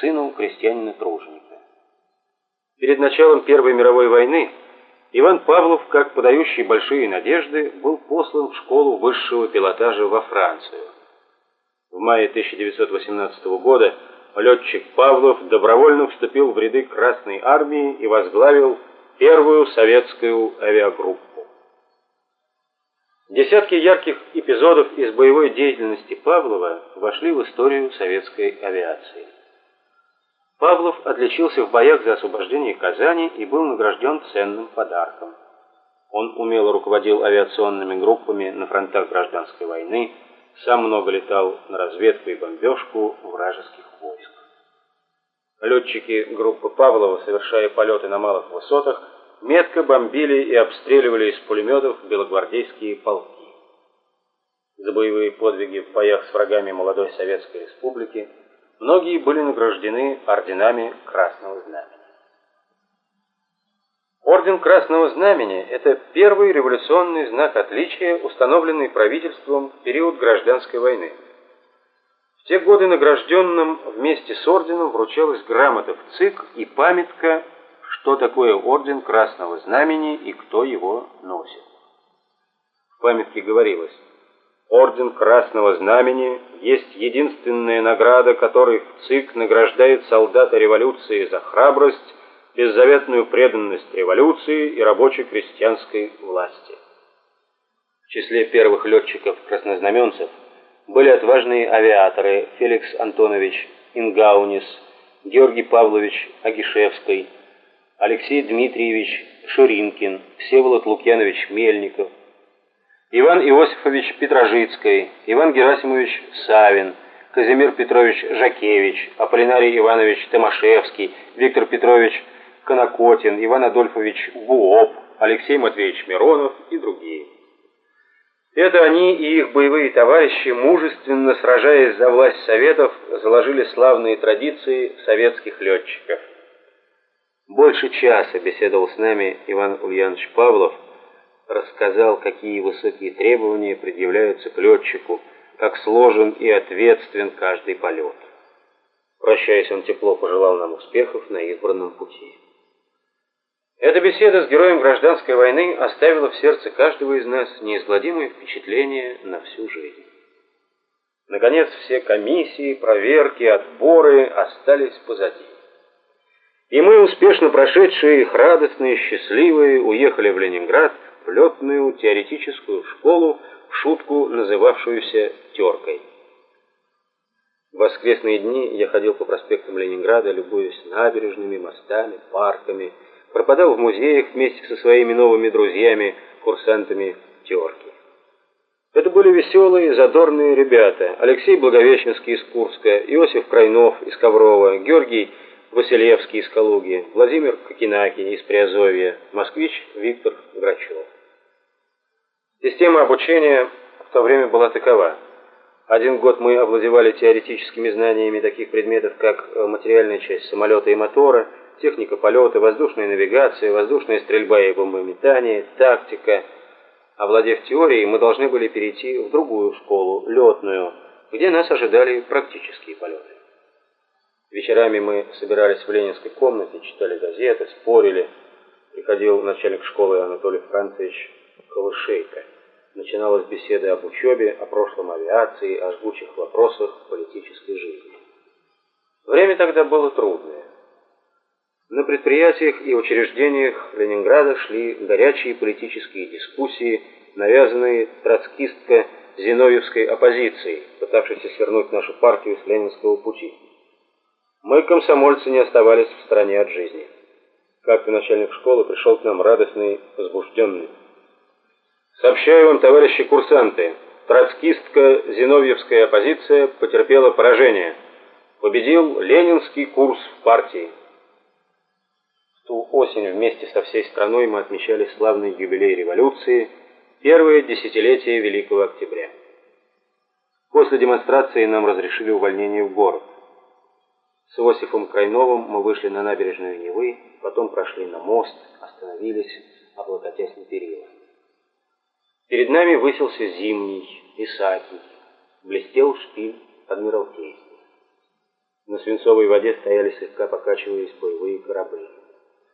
сыну крестьянина-труженика. Перед началом Первой мировой войны Иван Павлов, как подающий большие надежды, был послан в школу высшего пилотажа во Францию. В мае 1918 года летчик Павлов добровольно вступил в ряды Красной Армии и возглавил первую советскую авиагруппу. Десятки ярких эпизодов из боевой деятельности Павлова вошли в историю советской авиации. Павлов отличился в боях за освобождение Казани и был награжден ценным подарком. Он умело руководил авиационными группами на фронтах гражданской войны, сам много летал на разведку и бомбежку вражеских войск. Летчики группы Павлова, совершая полеты на малых высотах, метко бомбили и обстреливали из пулеметов белогвардейские полки. За боевые подвиги в боях с врагами молодой Советской Республики Многие были награждены орденами Красного Знамени. Орден Красного Знамени – это первый революционный знак отличия, установленный правительством в период гражданской войны. В те годы награжденным вместе с орденом вручалась грамота в ЦИК и памятка, что такое Орден Красного Знамени и кто его носит. В памятке говорилось – Орден Красного Знамени есть единственная награда, которой ЦИК награждает солдата революции за храбрость, беззаветную преданность революции и рабоче-крестьянской власти. В числе первых летчиков-краснознаменцев были отважные авиаторы Феликс Антонович Ингаунис, Георгий Павлович Агишевский, Алексей Дмитриевич Шуринкин, Всеволод Лукьянович Мельников, Иван Иосифович Петрожицкий, Иван Герасимович Савин, Казимир Петрович Жакевич, Аполлинарий Иванович Томашевский, Виктор Петрович Конокотин, Иван Адольфович Буоп, Алексей Матвеевич Миронов и другие. Это они и их боевые товарищи, мужественно сражаясь за власть Советов, заложили славные традиции советских летчиков. Больше часа беседовал с нами Иван Ульянович Павлов, рассказал, какие высокие требования предъявляются к летчику, как сложен и ответственен каждый полет. Прощаясь, он тепло пожелал нам успехов на избранном пути. Эта беседа с героем гражданской войны оставила в сердце каждого из нас неизгладимое впечатление на всю жизнь. Наконец, все комиссии, проверки, отборы остались позади. И мы, успешно прошедшие их радостные, счастливые, уехали в Ленинград – летную теоретическую школу, в шутку называвшуюся «теркой». В воскресные дни я ходил по проспектам Ленинграда, любуясь набережными, мостами, парками, пропадал в музеях вместе со своими новыми друзьями, курсантами терки. Это были веселые, задорные ребята. Алексей Благовещенский из Курска, Иосиф Крайнов из Коврова, Георгий Василевский из Калуги, Владимир Кокинаки из Приазовья, москвич Виктор Грачев. Система обучения в то время была такова. Один год мы овладевали теоретическими знаниями таких предметов, как э, материальная часть самолета и мотора, техника полета, воздушная навигация, воздушная стрельба и бомбометание, тактика. Овладев теорией, мы должны были перейти в другую школу, летную, где нас ожидали практические полеты. Вечерами мы собирались в ленинской комнате, читали газеты, спорили. Приходил начальник школы Анатолий Францевич Колышейко. Начиналась беседа об учебе, о прошлом авиации, о жгучих вопросах политической жизни. Время тогда было трудное. На предприятиях и учреждениях Ленинграда шли горячие политические дискуссии, навязанные троцкистско-зиновьевской оппозицией, пытавшейся свернуть нашу партию с ленинского пути. Мы, комсомольцы, не оставались в стороне от жизни. Как-то начальник школы пришел к нам радостный, возбужденный. Сообщаю вам, товарищи курсанты, троцкистско-зиновьевская оппозиция потерпела поражение. Победил ленинский курс в партии. В ту осень вместе со всей страной мы отмечали славный юбилей революции, первое десятилетие Великого Октября. После демонстрации нам разрешили увольнение в город. С Иосифом Крайновым мы вышли на набережную Невы, потом прошли на мост, остановились, облокотясь на перила. Перед нами высился зимний, Исаакий, блестел шпиль Адмиралтейства. На свинцовой воде стояли слегка покачиваясь боевые корабли.